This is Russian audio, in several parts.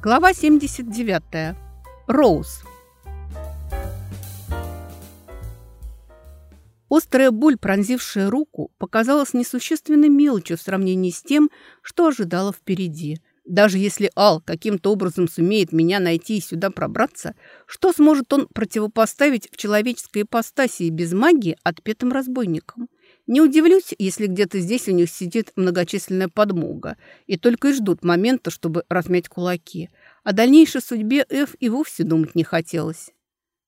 Глава 79. Роуз. Острая боль, пронзившая руку, показалась несущественной мелочью в сравнении с тем, что ожидала впереди. Даже если Ал каким-то образом сумеет меня найти и сюда пробраться, что сможет он противопоставить в человеческой ипостаси без магии отпетым разбойникам? Не удивлюсь, если где-то здесь у них сидит многочисленная подмога и только и ждут момента, чтобы размять кулаки. О дальнейшей судьбе Эф и вовсе думать не хотелось.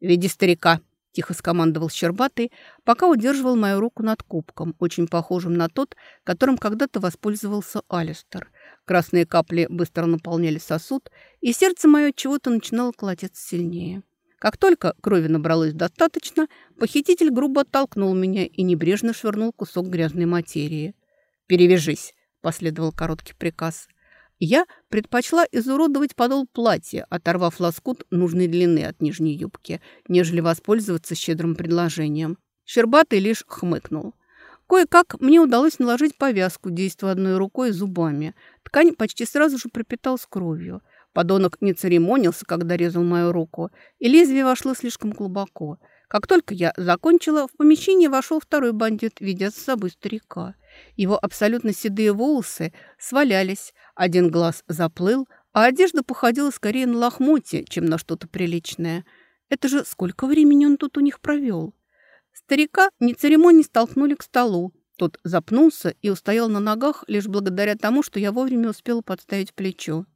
«Веди старика», – тихо скомандовал Щербатый, пока удерживал мою руку над кубком, очень похожим на тот, которым когда-то воспользовался Алистер. Красные капли быстро наполняли сосуд, и сердце мое чего-то начинало колотиться сильнее. Как только крови набралось достаточно, похититель грубо оттолкнул меня и небрежно швырнул кусок грязной материи. «Перевяжись», – последовал короткий приказ. Я предпочла изуродовать подол платья, оторвав лоскут нужной длины от нижней юбки, нежели воспользоваться щедрым предложением. Щербатый лишь хмыкнул. Кое-как мне удалось наложить повязку, действуя одной рукой и зубами. Ткань почти сразу же пропиталась кровью. Подонок не церемонился, когда резал мою руку, и лезвие вошло слишком глубоко. Как только я закончила, в помещение вошел второй бандит, ведя с собой старика. Его абсолютно седые волосы свалялись, один глаз заплыл, а одежда походила скорее на лохмотье, чем на что-то приличное. Это же сколько времени он тут у них провел? Старика не церемоний столкнули к столу. Тот запнулся и устоял на ногах лишь благодаря тому, что я вовремя успела подставить плечо.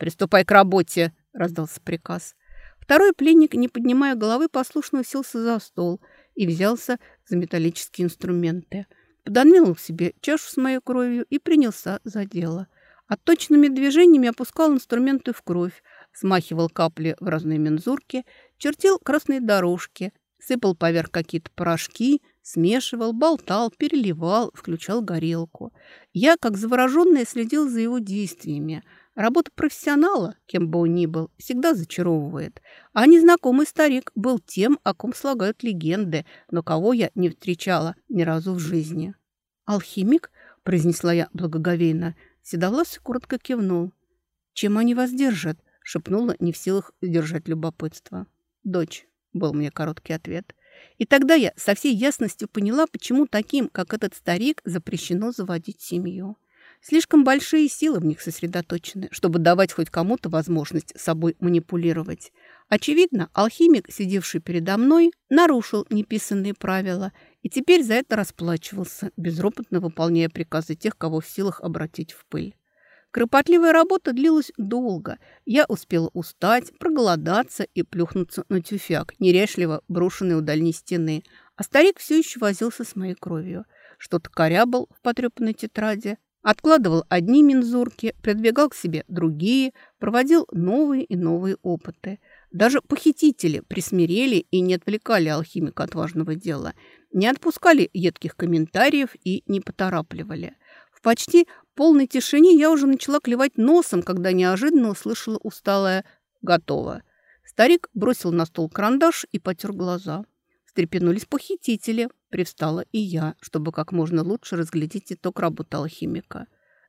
«Приступай к работе!» – раздался приказ. Второй пленник, не поднимая головы, послушно уселся за стол и взялся за металлические инструменты. Пододвинул себе чашу с моей кровью и принялся за дело. Отточенными движениями опускал инструменты в кровь, смахивал капли в разные мензурки, чертил красные дорожки, сыпал поверх какие-то порошки, смешивал, болтал, переливал, включал горелку. Я, как завороженная, следил за его действиями – Работа профессионала, кем бы он ни был, всегда зачаровывает. А незнакомый старик был тем, о ком слагают легенды, но кого я не встречала ни разу в жизни. «Алхимик?» – произнесла я благоговейно. Седовласый коротко кивнул. «Чем они вас держат?» – шепнула, не в силах сдержать любопытство. «Дочь», – был мне короткий ответ. И тогда я со всей ясностью поняла, почему таким, как этот старик, запрещено заводить семью. Слишком большие силы в них сосредоточены, чтобы давать хоть кому-то возможность собой манипулировать. Очевидно, алхимик, сидевший передо мной, нарушил неписанные правила и теперь за это расплачивался, безропотно выполняя приказы тех, кого в силах обратить в пыль. Кропотливая работа длилась долго. Я успела устать, проголодаться и плюхнуться на тюфяк, неряшливо брошенный у дальней стены. А старик все еще возился с моей кровью. Что-то корябал в потрепанной тетради, Откладывал одни мензурки, придвигал к себе другие, проводил новые и новые опыты. Даже похитители присмирели и не отвлекали алхимика от важного дела, не отпускали едких комментариев и не поторапливали. В почти полной тишине я уже начала клевать носом, когда неожиданно услышала усталое «готово». Старик бросил на стол карандаш и потер глаза. Встрепенулись похитители. Привстала и я, чтобы как можно лучше разглядеть итог работы алхимика.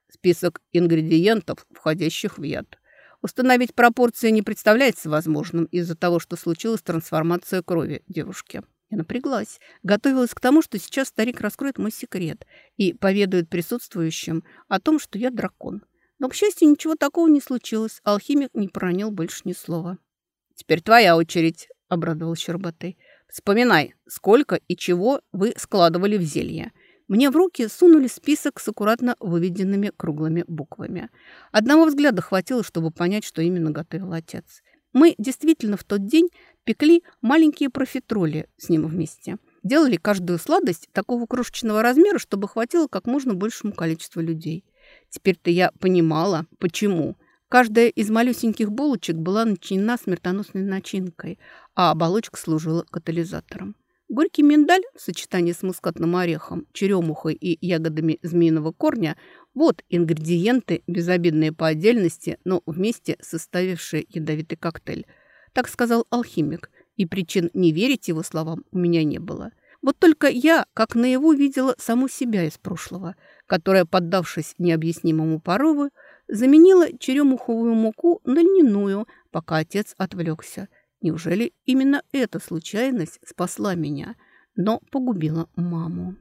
Список ингредиентов, входящих в яд. Установить пропорции не представляется возможным из-за того, что случилась трансформация крови девушки. Я напряглась, готовилась к тому, что сейчас старик раскроет мой секрет и поведает присутствующим о том, что я дракон. Но, к счастью, ничего такого не случилось. Алхимик не проронил больше ни слова. «Теперь твоя очередь», — обрадовал Щербатый. Вспоминай, сколько и чего вы складывали в зелье. Мне в руки сунули список с аккуратно выведенными круглыми буквами. Одного взгляда хватило, чтобы понять, что именно готовил отец. Мы действительно в тот день пекли маленькие профитроли с ним вместе. Делали каждую сладость такого крошечного размера, чтобы хватило как можно большему количеству людей. Теперь-то я понимала, почему – Каждая из малюсеньких булочек была начинена смертоносной начинкой, а оболочка служила катализатором. Горький миндаль в сочетании с мускатным орехом, черемухой и ягодами змеиного корня – вот ингредиенты, безобидные по отдельности, но вместе составившие ядовитый коктейль. Так сказал алхимик, и причин не верить его словам у меня не было. Вот только я, как наяву, видела саму себя из прошлого, которая, поддавшись необъяснимому порыву, заменила черемуховую муку на льняную, пока отец отвлекся. Неужели именно эта случайность спасла меня, но погубила маму?